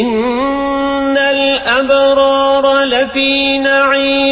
إِنَّ الْأَبْرَارَ لَفِي نَعِيمٍ